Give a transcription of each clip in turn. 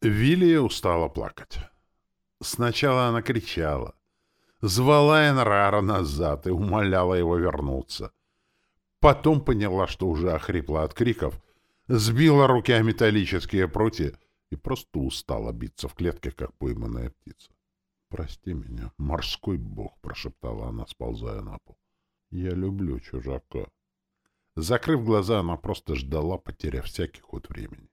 Вилия устала плакать. Сначала она кричала, звала Энрара назад и умоляла его вернуться. Потом поняла, что уже охрипла от криков, сбила руки о металлические прутья и просто устала биться в клетке, как пойманная птица. «Прости меня, морской бог», — прошептала она, сползая на пол. «Я люблю чужака». Закрыв глаза, она просто ждала, потеряв всякий ход времени.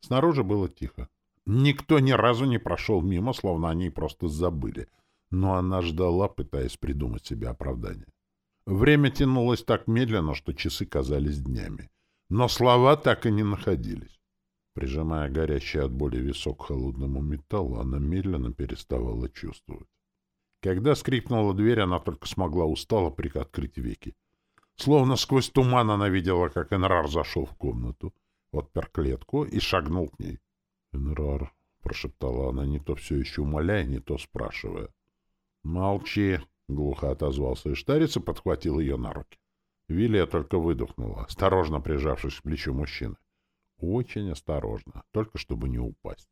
Снаружи было тихо. Никто ни разу не прошел мимо, словно они просто забыли. Но она ждала, пытаясь придумать себе оправдание. Время тянулось так медленно, что часы казались днями. Но слова так и не находились. Прижимая горящий от боли висок к холодному металлу, она медленно переставала чувствовать. Когда скрипнула дверь, она только смогла устало приоткрыть веки. Словно сквозь туман она видела, как Энрар зашел в комнату, отпер клетку и шагнул к ней. «Энрар», — прошептала она, не то все еще умоляя, не то спрашивая. «Молчи», — глухо отозвался Иштарец и подхватил ее на руки. Вилия только выдохнула, осторожно прижавшись к плечу мужчины. Очень осторожно, только чтобы не упасть.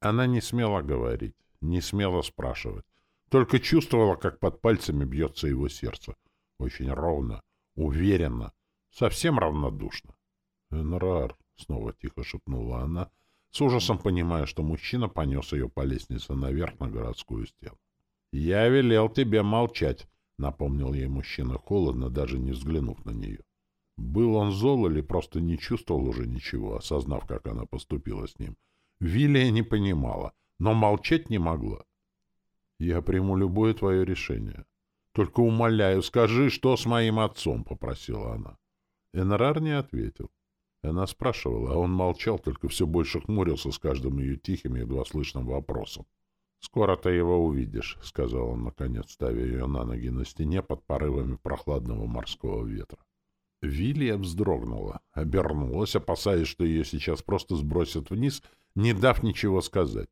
Она не смела говорить, не смела спрашивать, только чувствовала, как под пальцами бьется его сердце. Очень ровно, уверенно, совсем равнодушно. «Энрар», — снова тихо шепнула она, с ужасом понимая, что мужчина понес ее по лестнице наверх на городскую стену. «Я велел тебе молчать», — напомнил ей мужчина холодно, даже не взглянув на нее. Был он зол или просто не чувствовал уже ничего, осознав, как она поступила с ним. Вилия не понимала, но молчать не могла. «Я приму любое твое решение. Только умоляю, скажи, что с моим отцом», — попросила она. Энрар не ответил. Она спрашивала, а он молчал, только все больше хмурился с каждым ее тихим, едва слышным вопросом. «Скоро ты его увидишь», — сказал он, наконец, ставя ее на ноги на стене под порывами прохладного морского ветра. Вилья вздрогнула, обернулась, опасаясь, что ее сейчас просто сбросят вниз, не дав ничего сказать.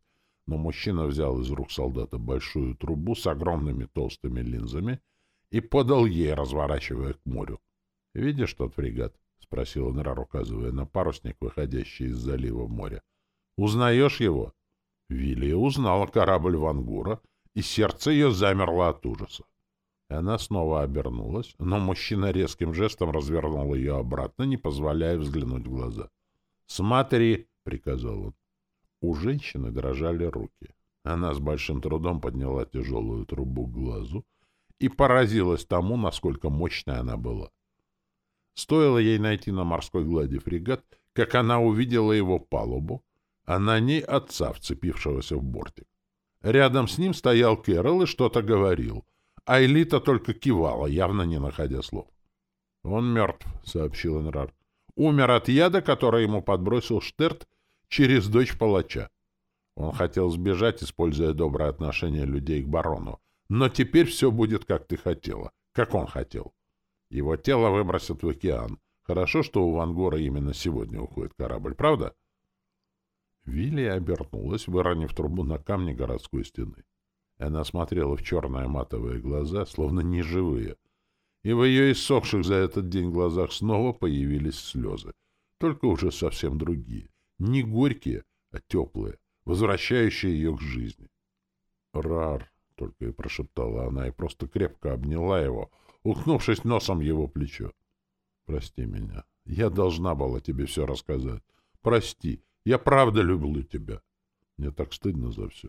Но мужчина взял из рук солдата большую трубу с огромными толстыми линзами и подал ей, разворачивая к морю. «Видишь тот фрегат?» — спросил Нрар, указывая на парусник, выходящий из залива в море. — Узнаешь его? Вилия узнала корабль Вангура, и сердце ее замерло от ужаса. Она снова обернулась, но мужчина резким жестом развернул ее обратно, не позволяя взглянуть в глаза. «Смотри!» — приказал он. У женщины дрожали руки. Она с большим трудом подняла тяжелую трубу к глазу и поразилась тому, насколько мощная она была. Стоило ей найти на морской глади фрегат, как она увидела его палубу, а на ней отца, вцепившегося в бортик. Рядом с ним стоял Кэрол и что-то говорил, а Элита только кивала, явно не находя слов. «Он мертв», — сообщил Энрар. «Умер от яда, который ему подбросил Штерт через дочь палача. Он хотел сбежать, используя доброе отношение людей к барону. Но теперь все будет, как ты хотела, как он хотел. Его тело выбросят в океан. Хорошо, что у Вангора именно сегодня уходит корабль, правда? Вилли обернулась, выронив трубу на камне городской стены. Она смотрела в черные матовые глаза, словно неживые, и в ее иссохших за этот день глазах снова появились слезы, только уже совсем другие, не горькие, а теплые, возвращающие ее к жизни. «Рар!» — только и прошептала она, и просто крепко обняла его — уткнувшись носом его плечо. «Прости меня. Я должна была тебе все рассказать. Прости. Я правда люблю тебя. Мне так стыдно за все».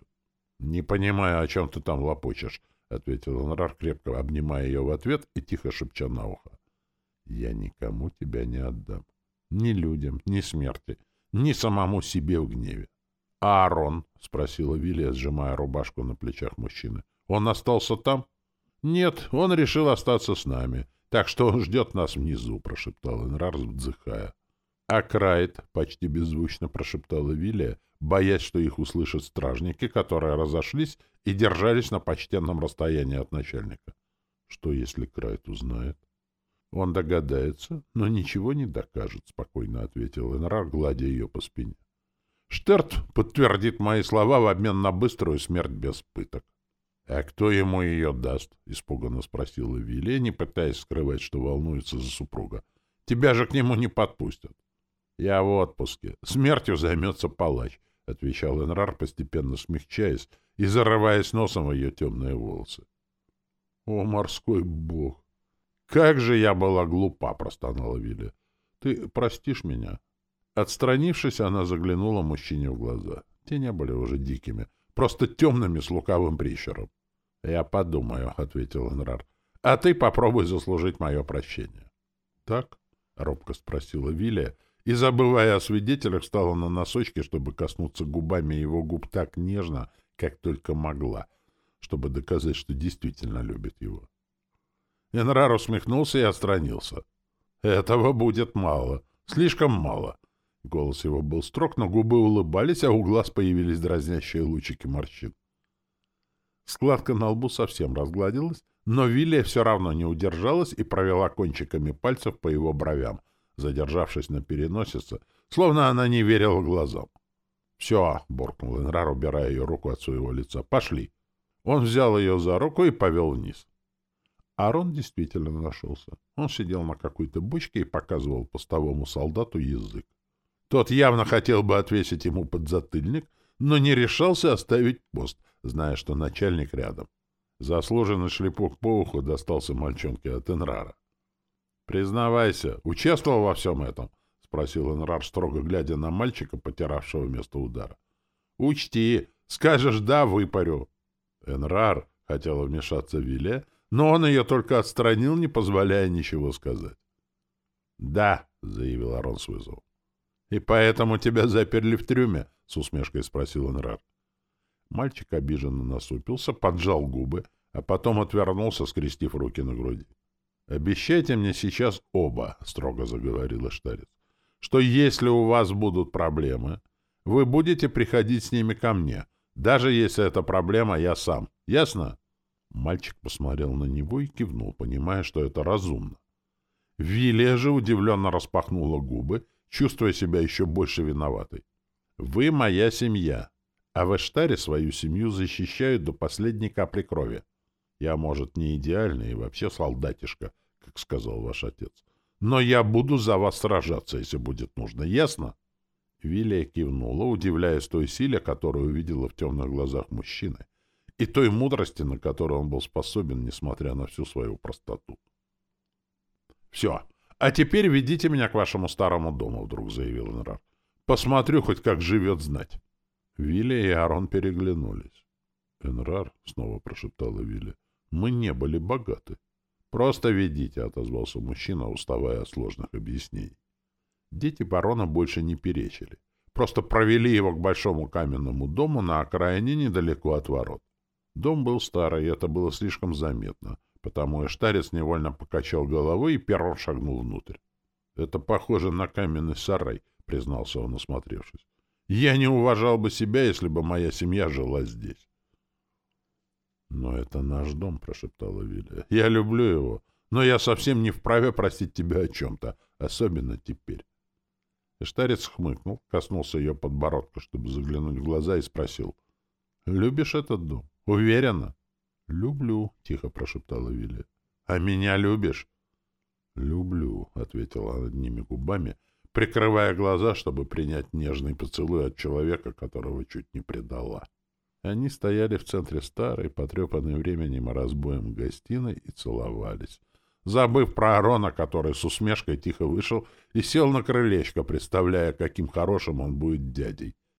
«Не понимаю, о чем ты там лопочешь», — ответил Энрар, крепко обнимая ее в ответ и тихо шепча на ухо. «Я никому тебя не отдам. Ни людям, ни смерти, ни самому себе в гневе». «А Арон?» — спросила Вилия, сжимая рубашку на плечах мужчины. «Он остался там?» «Нет, он решил остаться с нами, так что он ждет нас внизу», — прошептал Энрар, вздыхая. «А Крайт», — почти беззвучно прошептала Вилия, боясь, что их услышат стражники, которые разошлись и держались на почтенном расстоянии от начальника. «Что, если Крайт узнает?» «Он догадается, но ничего не докажет», — спокойно ответил Энрар, гладя ее по спине. «Штерт подтвердит мои слова в обмен на быструю смерть без пыток». «А кто ему ее даст?» — испуганно спросила Вилли, не пытаясь скрывать, что волнуется за супруга. «Тебя же к нему не подпустят». «Я в отпуске. Смертью займется палач», — отвечал Энрар, постепенно смягчаясь и зарываясь носом в ее темные волосы. О, морской бог! Как же я была глупа, простонала Вилли. Ты простишь меня? Отстранившись, она заглянула мужчине в глаза. Те не были уже дикими, просто темными с лукавым прищуром. — Я подумаю, — ответил Энрар. — А ты попробуй заслужить мое прощение. — Так? — робко спросила Вилия, и, забывая о свидетелях, встала на носочки, чтобы коснуться губами его губ так нежно, как только могла, чтобы доказать, что действительно любит его. Энрар усмехнулся и отстранился. «Этого будет мало. Слишком мало». Голос его был строг, но губы улыбались, а у глаз появились дразнящие лучики морщин. Складка на лбу совсем разгладилась, но Вилия все равно не удержалась и провела кончиками пальцев по его бровям, задержавшись на переносице, словно она не верила глазам. «Все», — буркнул Энрар, убирая ее руку от своего лица, — «пошли». Он взял ее за руку и повел вниз. Арон действительно нашелся. Он сидел на какой-то бочке и показывал постовому солдату язык. Тот явно хотел бы отвесить ему подзатыльник, но не решался оставить пост, зная, что начальник рядом. Заслуженный шлепок по уху достался мальчонке от Энрара. «Признавайся, участвовал во всем этом?» — спросил Энрар, строго глядя на мальчика, потиравшего место удара. «Учти, скажешь «да» — выпарю». Энрар хотел вмешаться Виле, но он ее только отстранил, не позволяя ничего сказать. «Да», — заявил Арон с вызовом. «И поэтому тебя заперли в трюме?» — с усмешкой спросил Энрар. Мальчик обиженно насупился, поджал губы, а потом отвернулся, скрестив руки на груди. «Обещайте мне сейчас оба», — строго заговорила Штарец, «что если у вас будут проблемы, вы будете приходить с ними ко мне, даже если эта проблема я сам. Ясно?» Мальчик посмотрел на него и кивнул, понимая, что это разумно. Вилия же удивленно распахнула губы, чувствуя себя еще больше виноватой. «Вы моя семья, а в Эштаре свою семью защищают до последней капли крови. Я, может, не идеальный и вообще солдатишка, как сказал ваш отец. Но я буду за вас сражаться, если будет нужно. Ясно? Вилия кивнула, удивляясь той силе, которую увидела в темных глазах мужчины, и той мудрости, на которую он был способен, несмотря на всю свою простоту. «Все. А теперь ведите меня к вашему старому дому», — вдруг заявил Энрар. «Посмотрю хоть, как живет знать». Вилли и Арон переглянулись. «Энрар», — снова прошептала Вилли, — «мы не были богаты». «Просто ведите», — отозвался мужчина, уставая от сложных объяснений. Дети барона больше не перечили. Просто провели его к большому каменному дому на окраине недалеко от ворот. Дом был старый, и это было слишком заметно, потому и штарец невольно покачал головой и первым шагнул внутрь. «Это похоже на каменный сарай», — признался он, осмотревшись. «Я не уважал бы себя, если бы моя семья жила здесь». «Но это наш дом», — прошептала Виля. «Я люблю его, но я совсем не вправе просить тебя о чем-то, особенно теперь». Эштарец хмыкнул, коснулся ее подбородка, чтобы заглянуть в глаза, и спросил. «Любишь этот дом? Уверена?» «Люблю», — тихо прошептала Виля. «А меня любишь?» «Люблю», — ответила она одними губами, прикрывая глаза, чтобы принять нежный поцелуй от человека, которого чуть не предала. Они стояли в центре старой, потрепанной временем и разбоем гостиной, и целовались, забыв про Арона, который с усмешкой тихо вышел и сел на крылечко, представляя, каким хорошим он будет дядей.